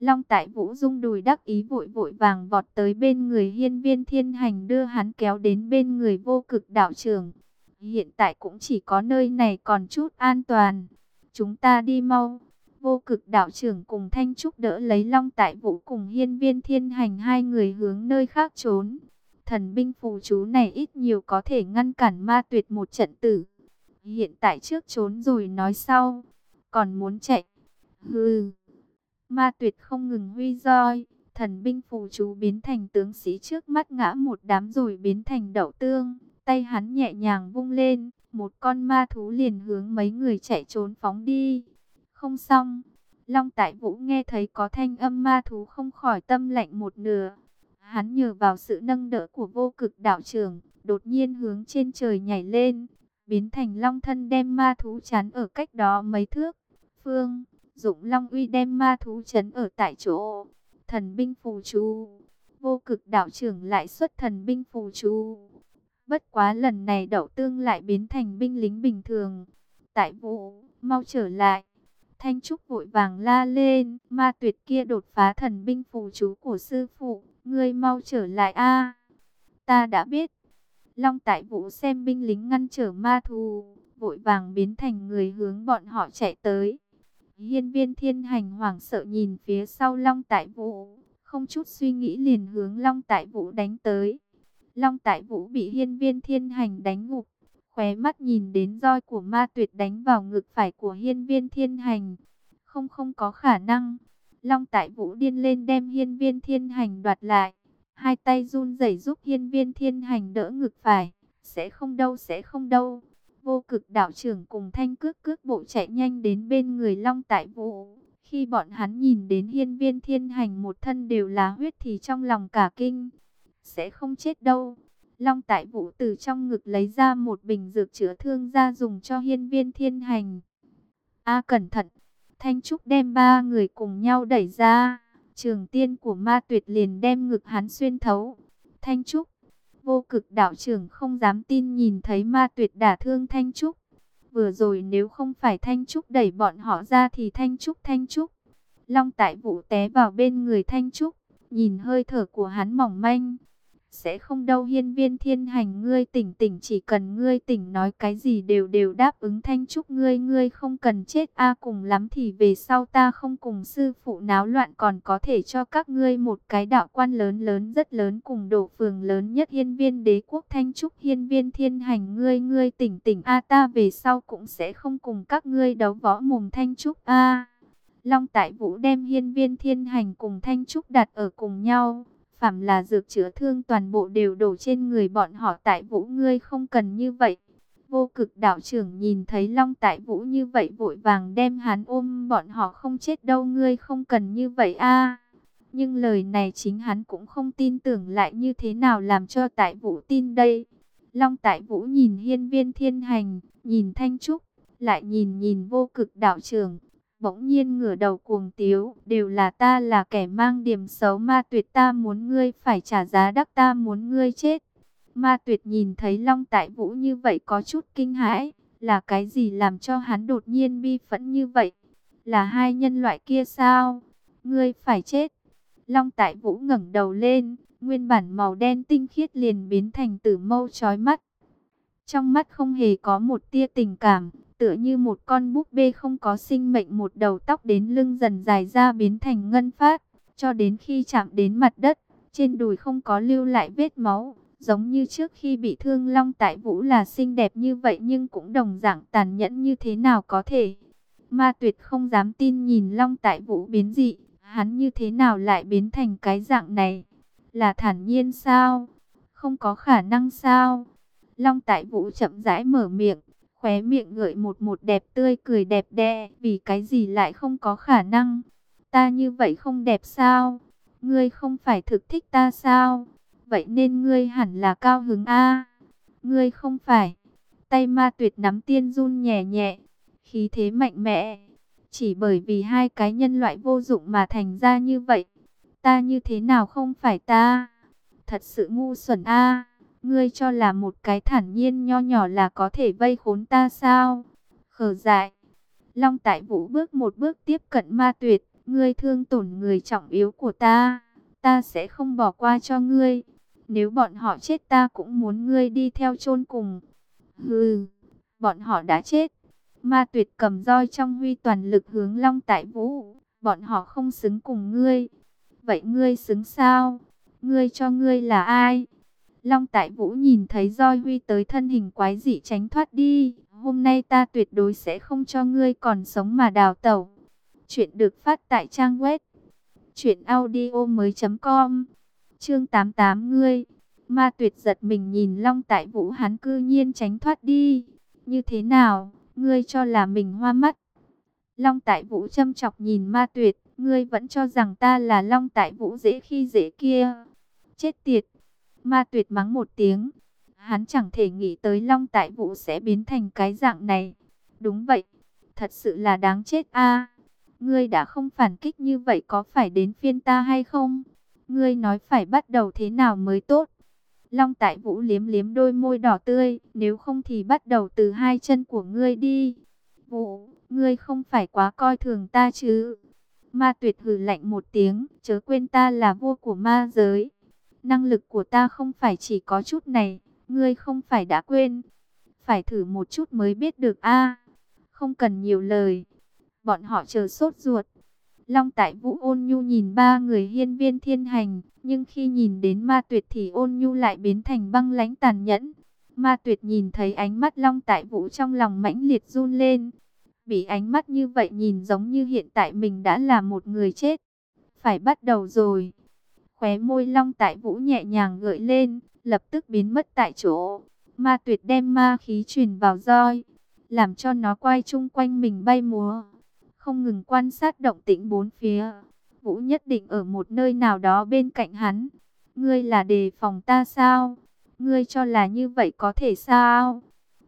Long tại vũ dung đùi đắc ý vội vội vàng vọt tới bên người hiên viên thiên hành đưa hắn kéo đến bên người vô cực đạo trưởng. Hiện tại cũng chỉ có nơi này còn chút an toàn. Chúng ta đi mau. Vô cực đạo trưởng cùng Thanh Trúc đỡ lấy Long Tại Vũ cùng hiên viên thiên hành, hai người hướng nơi khác trốn. Thần binh phù chú này ít nhiều có thể ngăn cản ma tuyệt một trận tử. Hiện tại trước trốn rồi nói sau. Còn muốn chạy. Hừ. Ma tuyệt không ngừng huy roi. Thần binh phù chú biến thành tướng sĩ trước mắt ngã một đám rồi biến thành đậu tương. Tay hắn nhẹ nhàng vung lên. Một con ma thú liền hướng mấy người chạy trốn phóng đi. Không xong. Long Tại Vũ nghe thấy có thanh âm ma thú không khỏi tâm lạnh một nửa. Hắn nhờ vào sự nâng đỡ của vô cực đạo trưởng, đột nhiên hướng trên trời nhảy lên, biến thành long thân đem ma thú chắn ở cách đó mấy thước. Phương, Dụng Long uy đem ma thú chấn ở tại chỗ. Thần binh phù chú. Vô cực đạo trưởng lại xuất thần binh phù chú. Bất quá lần này đậu tương lại biến thành binh lính bình thường. Tại vũ, mau trở lại. Thanh Trúc vội vàng la lên, ma tuyệt kia đột phá thần binh phù chú của sư phụ, ngươi mau trở lại a. Ta đã biết. Long Tại Vũ xem binh lính ngăn trở ma thù, vội vàng biến thành người hướng bọn họ chạy tới. Hiên viên thiên hành hoảng sợ nhìn phía sau Long Tại Vũ, không chút suy nghĩ liền hướng Long Tại Vũ đánh tới. Long Tại Vũ bị hiên viên thiên hành đánh ngục, khóe mắt nhìn đến roi của ma tuyệt đánh vào ngực phải của hiên viên thiên hành. Không không có khả năng. Long tại vũ điên lên đem hiên viên thiên hành đoạt lại. Hai tay run rẩy giúp hiên viên thiên hành đỡ ngực phải. Sẽ không đâu sẽ không đâu. Vô cực đạo trưởng cùng thanh cước cước bộ chạy nhanh đến bên người long tại vũ. Khi bọn hắn nhìn đến hiên viên thiên hành một thân đều là huyết thì trong lòng cả kinh. Sẽ không chết đâu. Long Tại Vũ từ trong ngực lấy ra một bình dược chữa thương ra dùng cho hiên viên thiên hành. A cẩn thận, Thanh Trúc đem ba người cùng nhau đẩy ra. Trường tiên của ma tuyệt liền đem ngực hắn xuyên thấu. Thanh Trúc, vô cực đạo trưởng không dám tin nhìn thấy ma tuyệt đả thương Thanh Trúc. Vừa rồi nếu không phải Thanh Trúc đẩy bọn họ ra thì Thanh Trúc Thanh Trúc. Long Tại Vũ té vào bên người Thanh Trúc, nhìn hơi thở của hắn mỏng manh sẽ không đâu hiên viên thiên hành ngươi tỉnh tỉnh, chỉ cần ngươi tỉnh nói cái gì đều đều đáp ứng thanh trúc ngươi ngươi không cần chết. A cùng lắm thì về sau ta không cùng sư phụ náo loạn, còn có thể cho các ngươi một cái đạo quan lớn lớn, rất lớn cùng đổ phường lớn nhất hiên viên đế quốc. Thanh trúc hiên viên thiên hành ngươi ngươi tỉnh tỉnh. A ta về sau cũng sẽ không cùng các ngươi đấu võ mồm thanh trúc a. Long Tại Vũ đem hiên viên thiên hành cùng Thanh Trúc đặt ở cùng nhau. Phạm là dược chữa thương toàn bộ đều đổ trên người bọn họ Tại Vũ ngươi không cần như vậy. Vô cực đạo trưởng nhìn thấy Long Tại Vũ như vậy vội vàng đem hắn ôm bọn họ không chết đâu ngươi không cần như vậy a. Nhưng lời này chính hắn cũng không tin tưởng lại như thế nào làm cho Tại Vũ tin đây. Long Tại Vũ nhìn hiên viên thiên hành, nhìn Thanh Trúc, lại nhìn nhìn vô cực đạo trưởng bỗng nhiên ngửa đầu cuồng tiếu, đều là ta là kẻ mang điểm xấu ma tuyệt ta muốn ngươi phải trả giá đắt ta muốn ngươi chết. Ma tuyệt nhìn thấy Long Tại Vũ như vậy có chút kinh hãi, là cái gì làm cho hắn đột nhiên bi phẫn như vậy? Là hai nhân loại kia sao? Ngươi phải chết. Long Tại Vũ ngẩng đầu lên, nguyên bản màu đen tinh khiết liền biến thành tử mâu chói mắt. Trong mắt không hề có một tia tình cảm, tựa như một con búp bê không có sinh mệnh một đầu tóc đến lưng dần dài ra biến thành ngân phát, cho đến khi chạm đến mặt đất, trên đùi không có lưu lại vết máu, giống như trước khi bị thương Long Tại Vũ là xinh đẹp như vậy nhưng cũng đồng dạng tàn nhẫn như thế nào có thể. Ma tuyệt không dám tin nhìn Long Tại Vũ biến dị, hắn như thế nào lại biến thành cái dạng này? Là thản nhiên sao? Không có khả năng sao? Long Tại Vũ chậm rãi mở miệng, khóe miệng gợi một một đẹp tươi cười đẹp đẽ, vì cái gì lại không có khả năng? Ta như vậy không đẹp sao? Ngươi không phải thực thích ta sao? Vậy nên ngươi hẳn là cao hứng a. Ngươi không phải. Tay ma tuyệt nắm tiên run nhẹ nhẹ, khí thế mạnh mẽ. Chỉ bởi vì hai cái nhân loại vô dụng mà thành ra như vậy. Ta như thế nào không phải ta? Thật sự ngu xuẩn a. Ngươi cho là một cái thản nhiên nho nhỏ là có thể vây khốn ta sao? Khờ dại. Long tại vũ bước một bước tiếp cận ma tuyệt. Ngươi thương tổn người trọng yếu của ta. Ta sẽ không bỏ qua cho ngươi. Nếu bọn họ chết ta cũng muốn ngươi đi theo chôn cùng. Hừ, bọn họ đã chết. Ma tuyệt cầm roi trong huy toàn lực hướng long tại vũ. Bọn họ không xứng cùng ngươi. Vậy ngươi xứng sao? Ngươi cho ngươi là ai? Long Tại Vũ nhìn thấy roi huy tới thân hình quái dị tránh thoát đi. Hôm nay ta tuyệt đối sẽ không cho ngươi còn sống mà đào tẩu. Chuyện được phát tại trang web. Chuyện audio mới com. Chương 88 ngươi. Ma tuyệt giật mình nhìn Long Tại Vũ, hắn cư nhiên tránh thoát đi. Như thế nào? Ngươi cho là mình hoa mắt. Long Tại Vũ châm chọc nhìn ma tuyệt. Ngươi vẫn cho rằng ta là Long Tại Vũ dễ khi dễ kia. Chết tiệt. Ma tuyệt mắng một tiếng. Hắn chẳng thể nghĩ tới Long Tại Vũ sẽ biến thành cái dạng này. Đúng vậy. Thật sự là đáng chết a. ngươi đã không phản kích như vậy có phải đến phiên ta hay không? Ngươi nói phải bắt đầu thế nào mới tốt? Long Tại Vũ liếm liếm đôi môi đỏ tươi. Nếu không thì bắt đầu từ hai chân của ngươi đi. Vũ, ngươi không phải quá coi thường ta chứ? Ma tuyệt hừ lạnh một tiếng. Chớ quên ta là vua của ma giới năng lực của ta không phải chỉ có chút này, ngươi không phải đã quên. Phải thử một chút mới biết được a Không cần nhiều lời. Bọn họ chờ sốt ruột. Long tại vũ ôn nhu nhìn ba người hiên viên thiên hành, nhưng khi nhìn đến ma tuyệt thì ôn nhu lại biến thành băng lãnh tàn nhẫn. Ma tuyệt nhìn thấy ánh mắt long tại vũ trong lòng mãnh liệt run lên. Bị ánh mắt như vậy nhìn giống như hiện tại mình đã là một người chết. Phải bắt đầu rồi. Khóe môi long tại vũ nhẹ nhàng gợi lên, lập tức biến mất tại chỗ. Ma tuyệt đem ma khí truyền vào roi, làm cho nó quay chung quanh mình bay múa. Không ngừng quan sát động tĩnh bốn phía. Vũ nhất định ở một nơi nào đó bên cạnh hắn. Ngươi là đề phòng ta sao? Ngươi cho là như vậy có thể sao?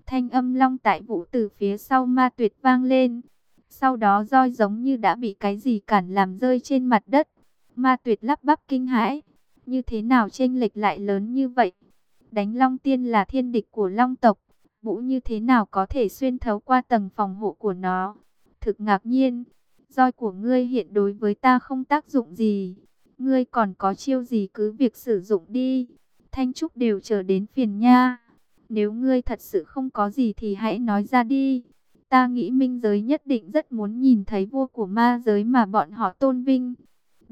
Thanh âm long tại vũ từ phía sau ma tuyệt vang lên. Sau đó roi giống như đã bị cái gì cản làm rơi trên mặt đất. Ma tuyệt lắp bắp kinh hãi. Như thế nào chênh lệch lại lớn như vậy? Đánh Long Tiên là thiên địch của Long tộc. Vũ như thế nào có thể xuyên thấu qua tầng phòng hộ của nó? Thực ngạc nhiên. Roi của ngươi hiện đối với ta không tác dụng gì. Ngươi còn có chiêu gì cứ việc sử dụng đi. Thanh Trúc đều chờ đến phiền nha. Nếu ngươi thật sự không có gì thì hãy nói ra đi. Ta nghĩ minh giới nhất định rất muốn nhìn thấy vua của ma giới mà bọn họ tôn vinh.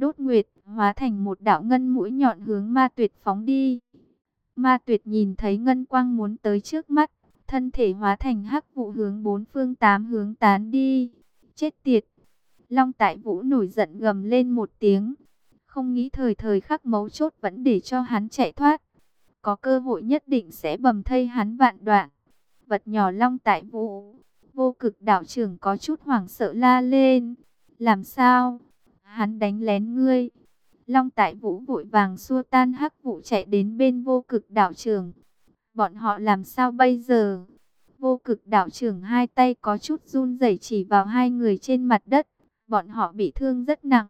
Đốt nguyệt, hóa thành một đạo ngân mũi nhọn hướng ma tuyệt phóng đi. Ma tuyệt nhìn thấy ngân quang muốn tới trước mắt, thân thể hóa thành hắc vụ hướng bốn phương tám hướng tán đi. Chết tiệt! Long tại vũ nổi giận gầm lên một tiếng. Không nghĩ thời thời khắc mấu chốt vẫn để cho hắn chạy thoát. Có cơ hội nhất định sẽ bầm thây hắn vạn đoạn. Vật nhỏ long tại vũ. Vô cực đạo trưởng có chút hoảng sợ la lên. Làm sao? Hắn đánh lén ngươi. Long tại vũ vội vàng xua tan hắc vụ chạy đến bên vô cực đảo trưởng. Bọn họ làm sao bây giờ? Vô cực đảo trưởng hai tay có chút run rẩy chỉ vào hai người trên mặt đất. Bọn họ bị thương rất nặng.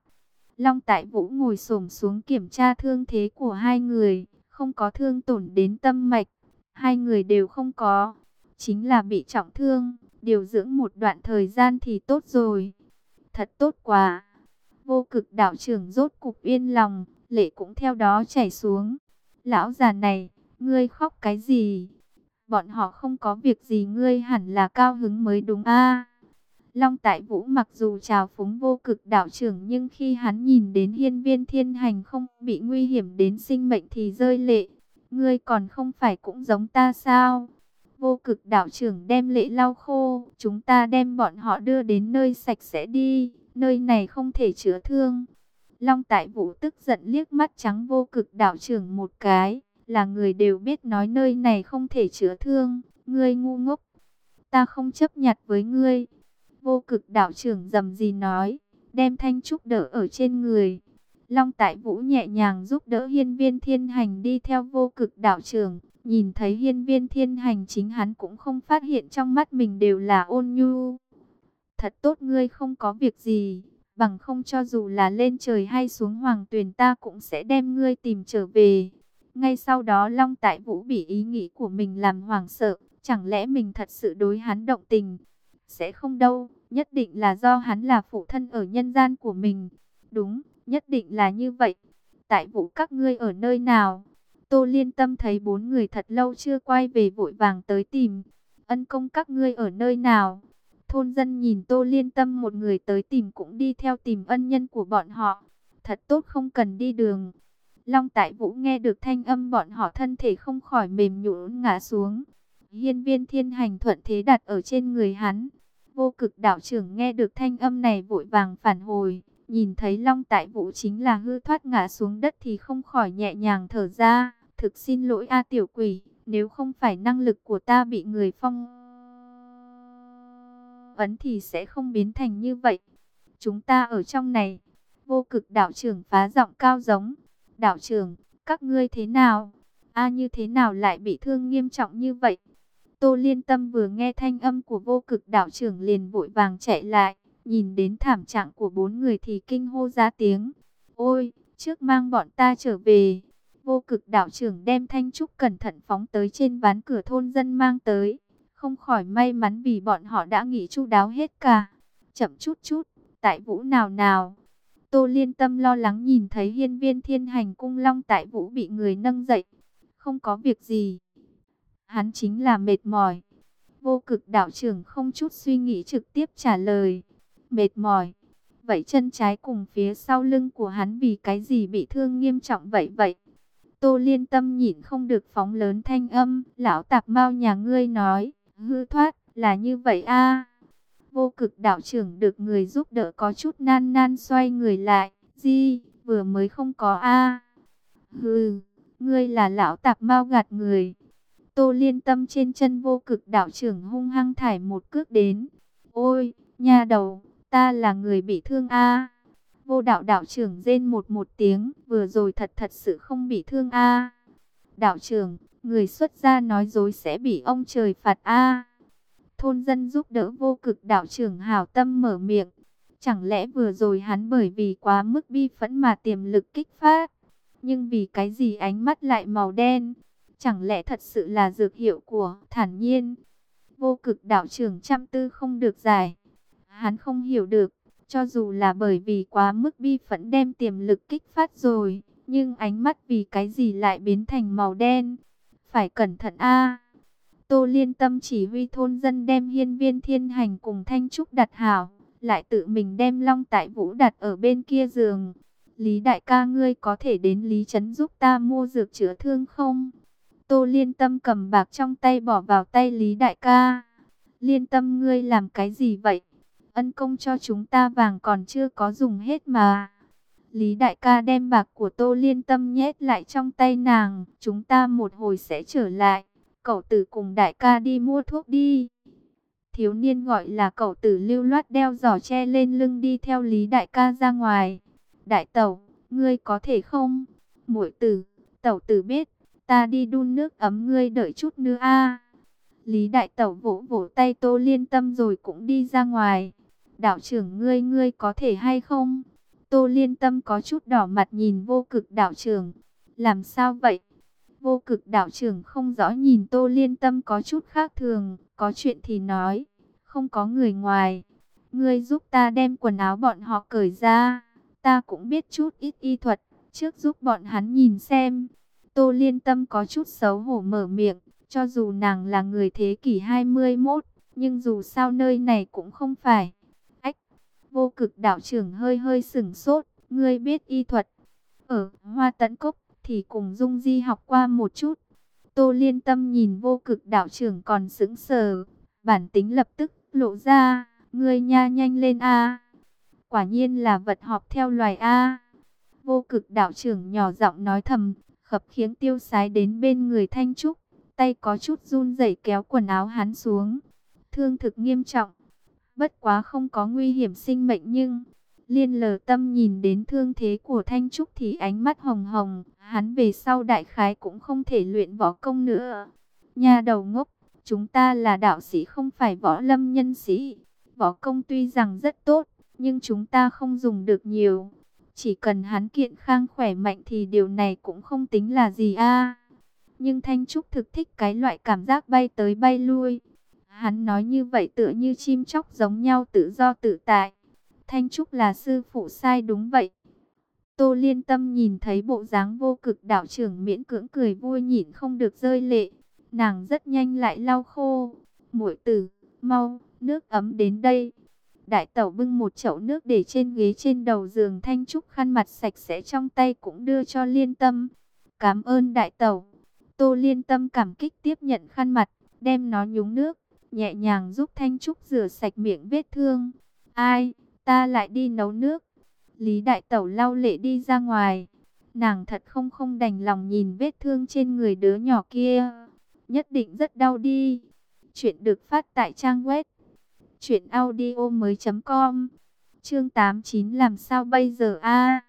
Long tại vũ ngồi xổm xuống kiểm tra thương thế của hai người. Không có thương tổn đến tâm mạch. Hai người đều không có. Chính là bị trọng thương. Điều dưỡng một đoạn thời gian thì tốt rồi. Thật tốt quá. Vô cực đạo trưởng rốt cục yên lòng. Lệ cũng theo đó chảy xuống. Lão già này, ngươi khóc cái gì? Bọn họ không có việc gì ngươi hẳn là cao hứng mới đúng a. Long Tại Vũ mặc dù trào phúng vô cực đạo trưởng nhưng khi hắn nhìn đến hiên viên thiên hành không bị nguy hiểm đến sinh mệnh thì rơi lệ. Ngươi còn không phải cũng giống ta sao? Vô cực đạo trưởng đem lệ lau khô, chúng ta đem bọn họ đưa đến nơi sạch sẽ đi, nơi này không thể chữa thương. Long Tại Vũ tức giận liếc mắt trắng vô cực đạo trưởng một cái, là người đều biết nói nơi này không thể chữa thương, ngươi ngu ngốc. Ta không chấp nhặt với ngươi. Vô cực đạo trưởng dầm gì nói, đem thanh trúc đỡ ở trên người. Long Tại Vũ nhẹ nhàng giúp đỡ hiên viên thiên hành đi theo vô cực đạo trưởng. Nhìn thấy hiên viên thiên hành chính hắn cũng không phát hiện trong mắt mình đều là ôn nhu. Thật tốt ngươi không có việc gì, bằng không cho dù là lên trời hay xuống hoàng tuyền ta cũng sẽ đem ngươi tìm trở về. Ngay sau đó Long Tại Vũ bị ý nghĩ của mình làm hoảng sợ, chẳng lẽ mình thật sự đối hắn động tình? Sẽ không đâu, nhất định là do hắn là phụ thân ở nhân gian của mình. Đúng, nhất định là như vậy. Tại Vũ các ngươi ở nơi nào? Tô Liên Tâm thấy bốn người thật lâu chưa quay về vội vàng tới tìm. Ân công các ngươi ở nơi nào? Thôn dân nhìn Tô Liên Tâm một người tới tìm cũng đi theo tìm ân nhân của bọn họ. Thật tốt không cần đi đường. Long Tại Vũ nghe được thanh âm bọn họ thân thể không khỏi mềm nhũn ngã xuống. Hiên viên thiên hành thuận thế đặt ở trên người hắn. Vô cực đạo trưởng nghe được thanh âm này vội vàng phản hồi. Nhìn thấy Long Tại Vũ chính là hư thoát ngã xuống đất thì không khỏi nhẹ nhàng thở ra. Thực xin lỗi A tiểu quỷ, nếu không phải năng lực của ta bị người phong ấn thì sẽ không biến thành như vậy. Chúng ta ở trong này. Vô cực đạo trưởng phá giọng cao giống. Đạo trưởng, các ngươi thế nào? A như thế nào lại bị thương nghiêm trọng như vậy? Tô Liên Tâm vừa nghe thanh âm của vô cực đạo trưởng liền vội vàng chạy lại. Nhìn đến thảm trạng của bốn người thì kinh hô ra tiếng. Ôi, trước mang bọn ta trở về. Vô cực đạo trưởng đem thanh trúc cẩn thận phóng tới trên ván cửa thôn dân mang tới. Không khỏi may mắn vì bọn họ đã nghĩ chu đáo hết cả. Chậm chút chút, tại vũ nào nào. Tô liên tâm lo lắng nhìn thấy hiên viên thiên hành cung long tại vũ bị người nâng dậy. Không có việc gì. Hắn chính là mệt mỏi. Vô cực đạo trưởng không chút suy nghĩ trực tiếp trả lời. Mệt mỏi. Vậy chân trái cùng phía sau lưng của hắn vì cái gì bị thương nghiêm trọng vậy vậy? Tô liên tâm nhịn không được phóng lớn thanh âm. Lão tạp mau nhà ngươi nói, hư thoát, là như vậy a Vô cực đạo trưởng được người giúp đỡ có chút nan nan xoay người lại. Di, vừa mới không có a Hừ, ngươi là lão tạp mau gạt người. Tô liên tâm trên chân vô cực đạo trưởng hung hăng thải một cước đến. Ôi, nha đầu, ta là người bị thương a Vô đạo đạo trưởng rên một một tiếng, vừa rồi thật thật sự không bị thương a. Đạo trưởng, người xuất gia nói dối sẽ bị ông trời phạt a. Thôn dân giúp đỡ vô cực đạo trưởng hảo tâm mở miệng. Chẳng lẽ vừa rồi hắn bởi vì quá mức bi phẫn mà tiềm lực kích phát. Nhưng vì cái gì ánh mắt lại màu đen? Chẳng lẽ thật sự là dược hiệu của thản nhiên? Vô cực đạo trưởng trăm tư không được giải. Hắn không hiểu được cho dù là bởi vì quá mức bi phẫn đem tiềm lực kích phát rồi, nhưng ánh mắt vì cái gì lại biến thành màu đen. Phải cẩn thận a. Tô Liên Tâm chỉ huy thôn dân đem hiên viên thiên hành cùng Thanh Trúc đặt hảo, lại tự mình đem Long Tại Vũ đặt ở bên kia giường. Lý đại ca ngươi có thể đến Lý Trấn giúp ta mua dược chữa thương không? Tô Liên Tâm cầm bạc trong tay bỏ vào tay Lý đại ca. Liên Tâm ngươi làm cái gì vậy? Ân công cho chúng ta vàng còn chưa có dùng hết mà. Lý đại ca đem bạc của Tô Liên Tâm nhét lại trong tay nàng. Chúng ta một hồi sẽ trở lại. Cậu tử cùng đại ca đi mua thuốc đi. Thiếu niên gọi là cậu tử lưu loát đeo giỏ che lên lưng đi theo Lý đại ca ra ngoài. Đại tẩu, ngươi có thể không? Muội tử, tẩu tử biết, ta đi đun nước ấm ngươi đợi chút nữa a. Lý đại tẩu vỗ vỗ tay Tô Liên Tâm rồi cũng đi ra ngoài. Đạo trưởng ngươi ngươi có thể hay không? Tô Liên Tâm có chút đỏ mặt nhìn vô cực đạo trưởng. Làm sao vậy? Vô cực đạo trưởng không rõ nhìn Tô Liên Tâm có chút khác thường. Có chuyện thì nói. Không có người ngoài. Ngươi giúp ta đem quần áo bọn họ cởi ra. Ta cũng biết chút ít y thuật. Trước giúp bọn hắn nhìn xem. Tô Liên Tâm có chút xấu hổ mở miệng. Cho dù nàng là người thế kỷ 21. Nhưng dù sao nơi này cũng không phải Vô cực đạo trưởng hơi hơi sửng sốt, ngươi biết y thuật. Ở Hoa Tấn Cốc thì cùng Dung Di học qua một chút. Tô Liên Tâm nhìn vô cực đạo trưởng còn sững sờ, bản tính lập tức lộ ra, ngươi nha nhanh lên a. Quả nhiên là vật họp theo loài a. Vô cực đạo trưởng nhỏ giọng nói thầm, khập khiếng tiêu sái đến bên người Thanh Trúc, tay có chút run rẩy kéo quần áo hắn xuống. Thương thực nghiêm trọng, Bất quá không có nguy hiểm sinh mệnh nhưng... Liên lờ tâm nhìn đến thương thế của Thanh Trúc thì ánh mắt hồng hồng. Hắn về sau đại khái cũng không thể luyện võ công nữa. Nhà đầu ngốc, chúng ta là đạo sĩ không phải võ lâm nhân sĩ. Võ công tuy rằng rất tốt, nhưng chúng ta không dùng được nhiều. Chỉ cần hắn kiện khang khỏe mạnh thì điều này cũng không tính là gì a. Nhưng Thanh Trúc thực thích cái loại cảm giác bay tới bay lui. Hắn nói như vậy tựa như chim chóc giống nhau tự do tự tại. Thanh Trúc là sư phụ sai đúng vậy. Tô Liên Tâm nhìn thấy bộ dáng vô cực đạo trưởng miễn cưỡng cười vui nhịn không được rơi lệ. Nàng rất nhanh lại lau khô. Muội tử, mau, nước ấm đến đây. Đại tẩu bưng một chậu nước để trên ghế trên đầu giường Thanh Trúc khăn mặt sạch sẽ trong tay cũng đưa cho Liên Tâm. Cảm ơn đại tẩu. Tô Liên Tâm cảm kích tiếp nhận khăn mặt, đem nó nhúng nước nhẹ nhàng giúp Thanh Trúc rửa sạch miệng vết thương. Ai, ta lại đi nấu nước. Lý Đại Tẩu lau lệ đi ra ngoài. Nàng thật không không đành lòng nhìn vết thương trên người đứa nhỏ kia. Nhất định rất đau đi. Chuyện được phát tại trang web. Chuyện audio mới com. Chương 89 làm sao bây giờ a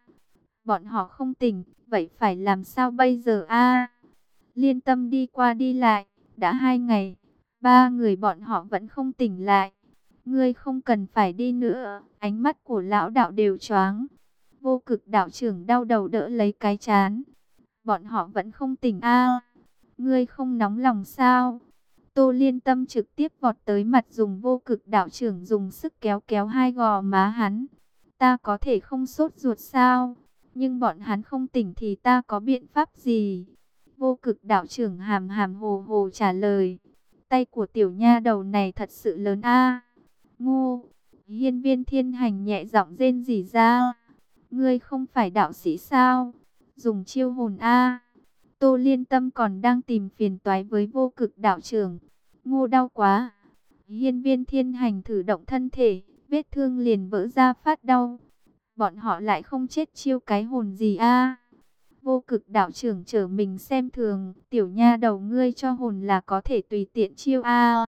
Bọn họ không tỉnh, vậy phải làm sao bây giờ a Liên tâm đi qua đi lại, đã hai ngày Ba người bọn họ vẫn không tỉnh lại. Ngươi không cần phải đi nữa. Ánh mắt của lão đạo đều choáng. Vô cực đạo trưởng đau đầu đỡ lấy cái chán. Bọn họ vẫn không tỉnh a. ngươi không nóng lòng sao? Tô Liên Tâm trực tiếp vọt tới mặt dùng vô cực đạo trưởng dùng sức kéo kéo hai gò má hắn. Ta có thể không sốt ruột sao? Nhưng bọn hắn không tỉnh thì ta có biện pháp gì? Vô cực đạo trưởng hàm hàm hồ hồ trả lời. Tay của tiểu nha đầu này thật sự lớn a. À. Ngô, hiên viên thiên hành nhẹ giọng rên rỉ ra. Ngươi không phải đạo sĩ sao? Dùng chiêu hồn a. Tô liên tâm còn đang tìm phiền toái với vô cực đạo trưởng. Ngô đau quá. Hiên viên thiên hành thử động thân thể, vết thương liền vỡ ra phát đau. Bọn họ lại không chết chiêu cái hồn gì a. Vô cực đạo trưởng trở mình xem thường, tiểu nha đầu ngươi cho hồn là có thể tùy tiện chiêu a.